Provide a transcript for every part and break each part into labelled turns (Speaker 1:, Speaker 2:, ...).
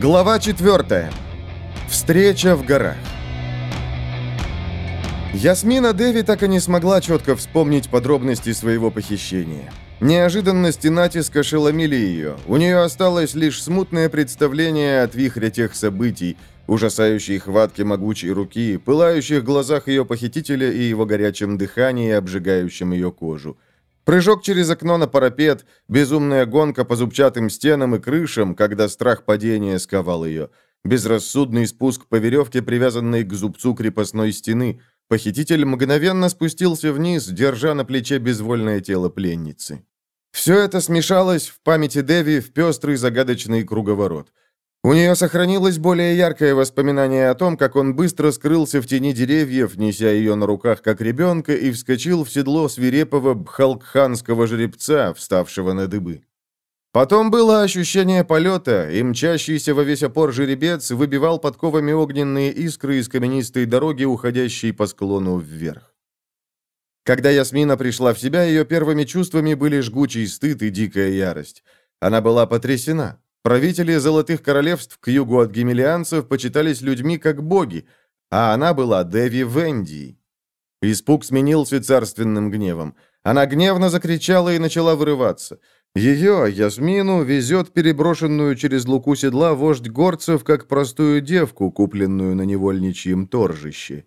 Speaker 1: Глава 4. Встреча в горах. Ясмина Деви так и не смогла четко вспомнить подробности своего похищения. Неожиданность и натиск ошеломили ее. У нее осталось лишь смутное представление от вихря тех событий, ужасающей хватки могучей руки, пылающих глазах ее похитителя и его горячем дыхании, обжигающем ее кожу. Прыжок через окно на парапет, безумная гонка по зубчатым стенам и крышам, когда страх падения сковал ее. Безрассудный спуск по веревке, привязанной к зубцу крепостной стены. Похититель мгновенно спустился вниз, держа на плече безвольное тело пленницы. Все это смешалось в памяти Деви в пестрый загадочный круговорот. У нее сохранилось более яркое воспоминание о том, как он быстро скрылся в тени деревьев, неся ее на руках как ребенка, и вскочил в седло свирепого бхалкханского жеребца, вставшего на дыбы. Потом было ощущение полета, и мчащийся во весь опор жеребец выбивал подковами огненные искры из каменистой дороги, уходящей по склону вверх. Когда Ясмина пришла в себя, ее первыми чувствами были жгучий стыд и дикая ярость. Она была потрясена. Правители Золотых Королевств к югу от гемелианцев почитались людьми как боги, а она была Деви Венди. Испуг сменился царственным гневом. Она гневно закричала и начала вырываться. Ее, Ясмину, везет переброшенную через луку седла вождь горцев, как простую девку, купленную на невольничьем торжище.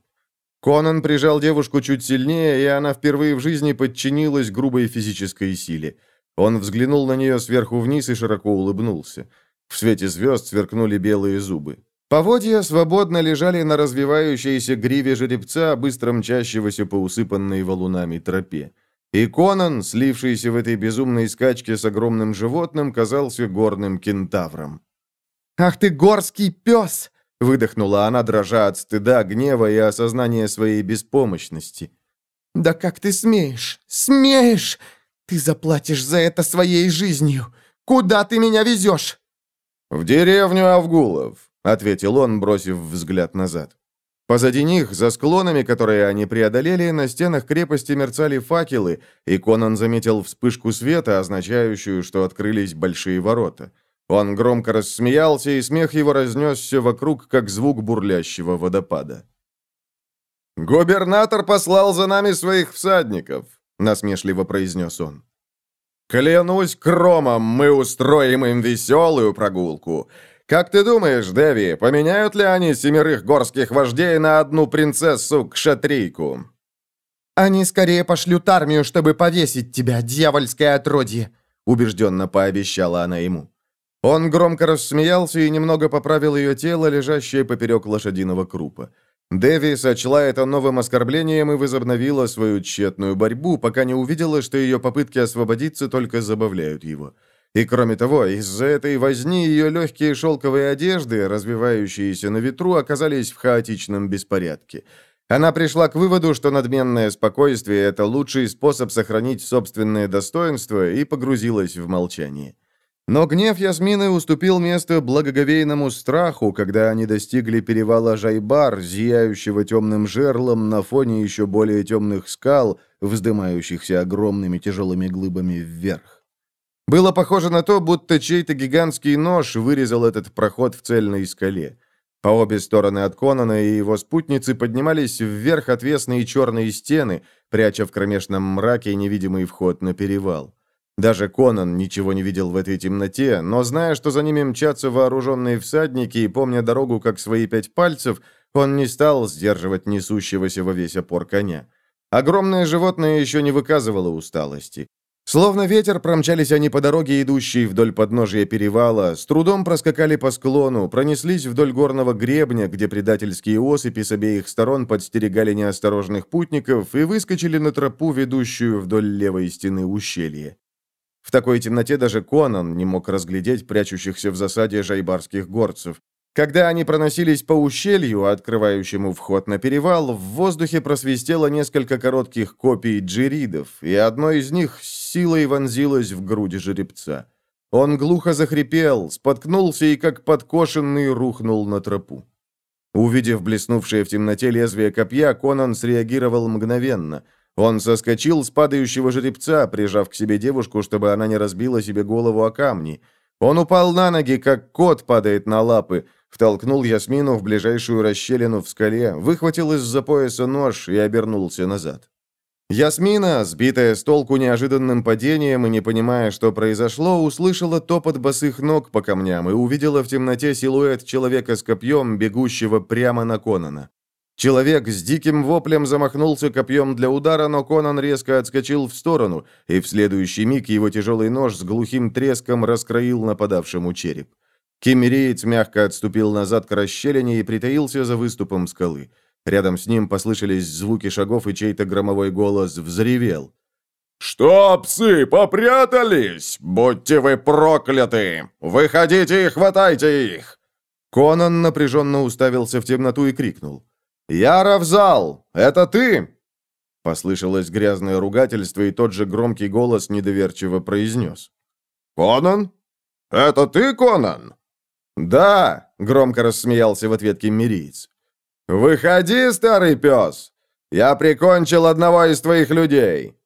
Speaker 1: Конан прижал девушку чуть сильнее, и она впервые в жизни подчинилась грубой физической силе. Он взглянул на нее сверху вниз и широко улыбнулся. В свете звезд сверкнули белые зубы. Поводья свободно лежали на развивающейся гриве жеребца, быстро мчащегося по усыпанной валунами тропе. И Конан, слившийся в этой безумной скачке с огромным животным, казался горным кентавром. «Ах ты горский пес!» — выдохнула она, дрожа от стыда, гнева и осознания своей беспомощности. «Да как ты смеешь? Смеешь! Ты заплатишь за это своей жизнью! Куда ты меня везешь?» «В деревню Авгулов», — ответил он, бросив взгляд назад. Позади них, за склонами, которые они преодолели, на стенах крепости мерцали факелы, и Конан заметил вспышку света, означающую, что открылись большие ворота. Он громко рассмеялся, и смех его разнесся вокруг, как звук бурлящего водопада. «Губернатор послал за нами своих всадников насмешливо произнес он. «Клянусь кромом, мы устроим им веселую прогулку. Как ты думаешь, Дэви, поменяют ли они семерых горских вождей на одну принцессу-кшатрийку?» «Они скорее пошлют армию, чтобы повесить тебя, дьявольское отродье», убежденно пообещала она ему. Он громко рассмеялся и немного поправил ее тело, лежащее поперек лошадиного крупа. Дэви сочла это новым оскорблением и возобновила свою тщетную борьбу, пока не увидела, что ее попытки освободиться только забавляют его. И кроме того, из-за этой возни ее легкие шелковые одежды, развивающиеся на ветру, оказались в хаотичном беспорядке. Она пришла к выводу, что надменное спокойствие – это лучший способ сохранить собственное достоинство, и погрузилась в молчание. Но гнев Ясмины уступил место благоговейному страху, когда они достигли перевала Жайбар, зияющего темным жерлом на фоне еще более темных скал, вздымающихся огромными тяжелыми глыбами вверх. Было похоже на то, будто чей-то гигантский нож вырезал этот проход в цельной скале. По обе стороны от Конана и его спутницы поднимались вверх отвесные черные стены, пряча в кромешном мраке невидимый вход на перевал. Даже Конан ничего не видел в этой темноте, но зная, что за ними мчатся вооруженные всадники и помня дорогу как свои пять пальцев, он не стал сдерживать несущегося во весь опор коня. Огромное животное еще не выказывало усталости. Словно ветер промчались они по дороге, идущей вдоль подножия перевала, с трудом проскакали по склону, пронеслись вдоль горного гребня, где предательские осыпи с обеих сторон подстерегали неосторожных путников, и выскочили на тропу, ведущую вдоль левой стены ущелья. В такой темноте даже Конан не мог разглядеть прячущихся в засаде жайбарских горцев. Когда они проносились по ущелью, открывающему вход на перевал, в воздухе просвистело несколько коротких копий джиридов, и одно из них с силой вонзилось в грудь жеребца. Он глухо захрипел, споткнулся и, как подкошенный, рухнул на тропу. Увидев блеснувшее в темноте лезвие копья, Конан среагировал мгновенно – он соскочил с падающего жеребца, прижав к себе девушку, чтобы она не разбила себе голову о камни. Он упал на ноги, как кот падает на лапы, втолкнул Ясмину в ближайшую расщелину в скале, выхватил из-за пояса нож и обернулся назад. Ясмина, сбитая с толку неожиданным падением и не понимая, что произошло, услышала топот босых ног по камням и увидела в темноте силуэт человека с копьем, бегущего прямо на Конана. Человек с диким воплем замахнулся копьем для удара, но Конан резко отскочил в сторону, и в следующий миг его тяжелый нож с глухим треском раскроил нападавшему череп. Кемериец мягко отступил назад к расщелине и притаился за выступом скалы. Рядом с ним послышались звуки шагов, и чей-то громовой голос взревел.
Speaker 2: «Что, псы, попрятались? Будьте вы прокляты! Выходите и хватайте их!»
Speaker 1: Конан напряженно уставился в темноту и крикнул. «Яра в зал! Это ты?» Послышалось грязное ругательство, и тот же громкий голос недоверчиво произнес.
Speaker 2: «Конан? Это ты, Конан?»
Speaker 1: «Да!» — громко рассмеялся в ответ кеммериец. «Выходи, старый пес! Я прикончил одного из твоих людей!»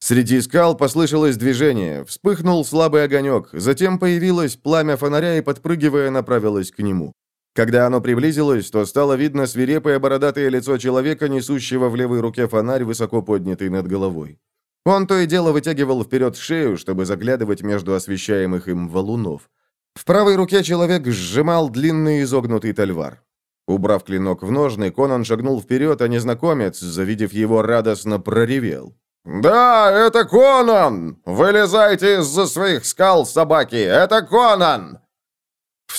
Speaker 1: Среди скал послышалось движение, вспыхнул слабый огонек, затем появилось пламя фонаря и, подпрыгивая, направилось к нему. Когда оно приблизилось, то стало видно свирепое бородатое лицо человека, несущего в левой руке фонарь, высоко поднятый над головой. Он то и дело вытягивал вперед шею, чтобы заглядывать между освещаемых им валунов. В правой руке человек сжимал длинный изогнутый тальвар. Убрав клинок в ножны, Конан шагнул вперед, а незнакомец, завидев его, радостно проревел.
Speaker 2: «Да, это Конан! Вылезайте из-за своих скал, собаки! Это Конан!»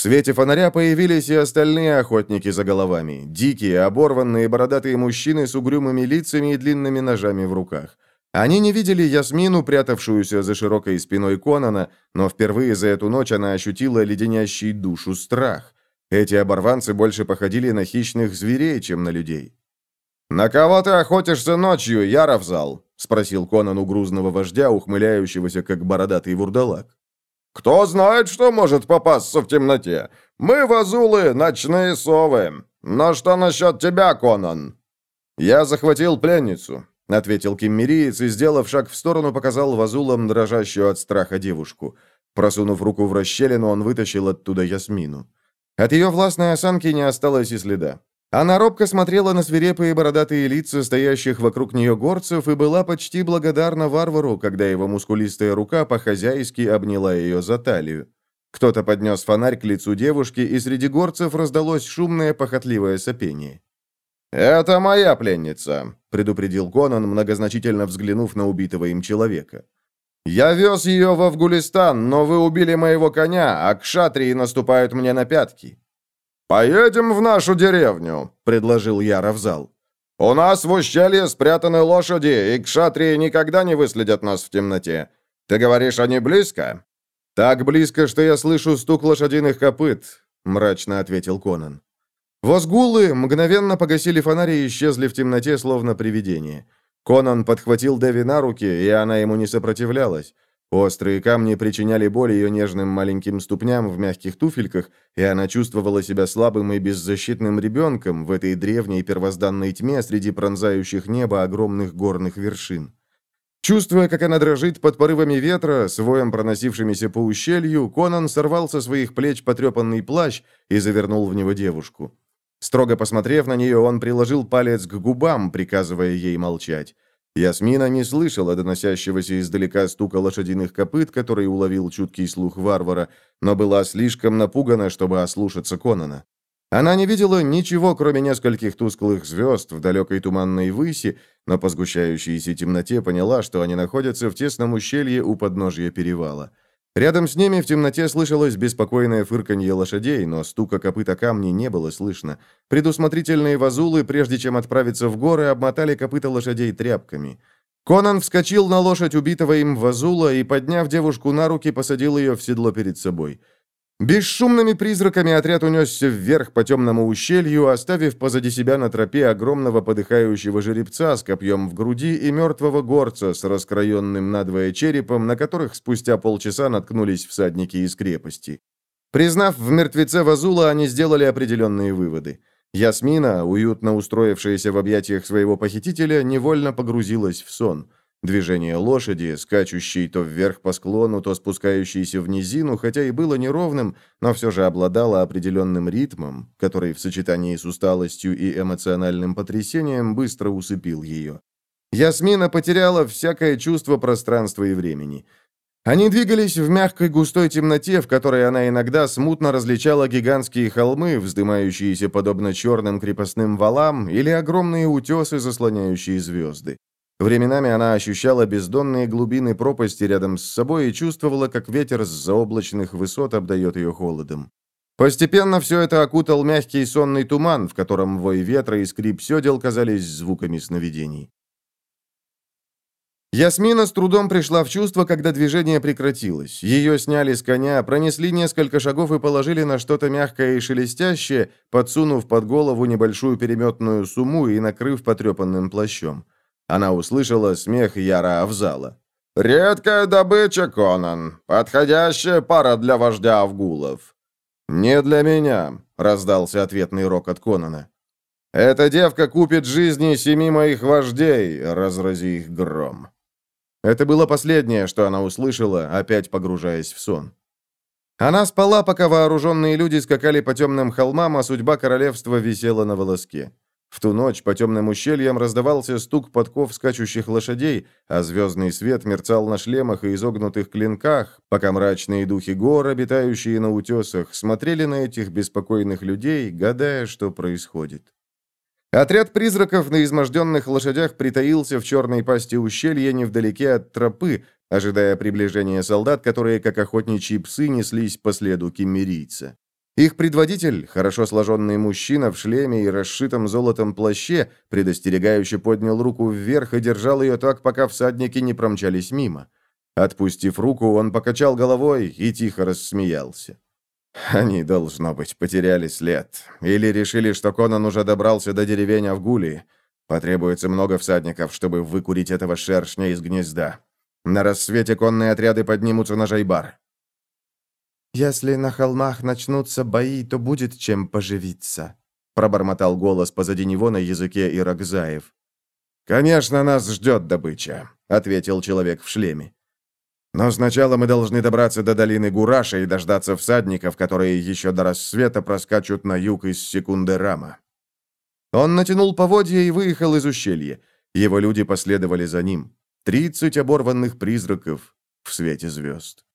Speaker 1: Свете фонаря появились и остальные охотники за головами. Дикие, оборванные, бородатые мужчины с угрюмыми лицами и длинными ножами в руках. Они не видели Ясмину, прятавшуюся за широкой спиной Конана, но впервые за эту ночь она ощутила леденящий душу страх. Эти оборванцы больше походили на хищных зверей, чем на людей.
Speaker 2: «На кого ты охотишься ночью, Яровзал?» — спросил Конан у грузного вождя, ухмыляющегося, как бородатый вурдалак. «Кто знает, что может попасться в темноте? Мы, вазулы, ночные совы. Но что насчет тебя, Конан?»
Speaker 1: «Я захватил пленницу», — ответил киммериец и, сделав шаг в сторону, показал вазулам дрожащую от страха девушку. Просунув руку в расщелину, он вытащил оттуда Ясмину. От ее властной осанки не осталось и следа. Она робко смотрела на свирепые бородатые лица стоящих вокруг нее горцев и была почти благодарна варвару, когда его мускулистая рука по-хозяйски обняла ее за талию. Кто-то поднес фонарь к лицу девушки, и среди горцев раздалось шумное похотливое сопение.
Speaker 2: «Это моя пленница», — предупредил Конан, многозначительно взглянув на убитого им человека. «Я вез ее в Афгулистан, но вы убили моего коня, а кшатрии наступают мне на пятки». «Поедем в нашу деревню», — предложил Яра в зал. «У нас в ущелье спрятаны лошади, и кшатрии никогда не выследят нас в темноте. Ты говоришь, они близко?»
Speaker 1: «Так близко, что я слышу стук лошадиных копыт», — мрачно ответил Конан. Возгулы мгновенно погасили фонари и исчезли в темноте, словно привидение. Конан подхватил Деви на руки, и она ему не сопротивлялась. Острые камни причиняли боль ее нежным маленьким ступням в мягких туфельках, и она чувствовала себя слабым и беззащитным ребенком в этой древней первозданной тьме среди пронзающих небо огромных горных вершин. Чувствуя, как она дрожит под порывами ветра, с воем проносившимися по ущелью, Конан сорвал со своих плеч потрепанный плащ и завернул в него девушку. Строго посмотрев на нее, он приложил палец к губам, приказывая ей молчать. Ясмина не слышала доносящегося издалека стука лошадиных копыт, который уловил чуткий слух варвара, но была слишком напугана, чтобы ослушаться Конана. Она не видела ничего, кроме нескольких тусклых звезд в далекой туманной выси, но по сгущающейся темноте поняла, что они находятся в тесном ущелье у подножия перевала. Рядом с ними в темноте слышалось беспокойное фырканье лошадей, но стука копыта камней не было слышно. Предусмотрительные вазулы, прежде чем отправиться в горы, обмотали копыта лошадей тряпками. Конан вскочил на лошадь убитого им вазула и, подняв девушку на руки, посадил ее в седло перед собой. Бесшумными призраками отряд унесся вверх по темному ущелью, оставив позади себя на тропе огромного подыхающего жеребца с копьем в груди и мертвого горца с раскроенным надвое черепом, на которых спустя полчаса наткнулись всадники из крепости. Признав в мертвеце Вазула, они сделали определенные выводы. Ясмина, уютно устроившаяся в объятиях своего похитителя, невольно погрузилась в сон. Движение лошади, скачущей то вверх по склону, то спускающейся в низину, хотя и было неровным, но все же обладало определенным ритмом, который в сочетании с усталостью и эмоциональным потрясением быстро усыпил ее. Ясмина потеряла всякое чувство пространства и времени. Они двигались в мягкой густой темноте, в которой она иногда смутно различала гигантские холмы, вздымающиеся подобно черным крепостным валам, или огромные утесы, заслоняющие звезды. Временами она ощущала бездонные глубины пропасти рядом с собой и чувствовала, как ветер с заоблачных высот обдает ее холодом. Постепенно все это окутал мягкий сонный туман, в котором вой ветра и скрип седел казались звуками сновидений. Ясмина с трудом пришла в чувство, когда движение прекратилось. Ее сняли с коня, пронесли несколько шагов и положили на что-то мягкое и шелестящее, подсунув под голову небольшую переметную сумму и накрыв потрепанным плащом. Она услышала смех Яра Авзала. «Редкая добыча, Конан. Подходящая пара для вождя Авгулов». «Не для меня», — раздался ответный рок от Конана. «Эта девка купит жизни семи моих вождей, разрази их гром». Это было последнее, что она услышала, опять погружаясь в сон. Она спала, пока вооруженные люди скакали по темным холмам, а судьба королевства висела на волоске. В ту ночь по темным ущельям раздавался стук подков скачущих лошадей, а звездный свет мерцал на шлемах и изогнутых клинках, пока мрачные духи гор, обитающие на утесах, смотрели на этих беспокойных людей, гадая, что происходит. Отряд призраков на изможденных лошадях притаился в черной пасти ущелья невдалеке от тропы, ожидая приближения солдат, которые, как охотничьи псы, неслись по следу кемерийца. Их предводитель, хорошо сложенный мужчина в шлеме и расшитом золотом плаще, предостерегающе поднял руку вверх и держал ее так, пока всадники не промчались мимо. Отпустив руку, он покачал головой и тихо рассмеялся. Они, должно быть, потеряли след. Или решили, что Конан уже добрался до деревень Авгулии. Потребуется много всадников, чтобы выкурить этого шершня из гнезда. На рассвете конные отряды поднимутся на Жайбар.
Speaker 2: «Если на холмах начнутся бои, то будет чем поживиться», пробормотал голос позади него на языке Иракзаев.
Speaker 1: «Конечно, нас ждет добыча», — ответил человек в шлеме. Но сначала мы должны добраться до долины Гураша и дождаться всадников, которые еще до рассвета проскачут на юг из секунды Рама. Он натянул поводья и выехал из ущелья. Его люди последовали за ним. Тридцать оборванных призраков в свете звезд.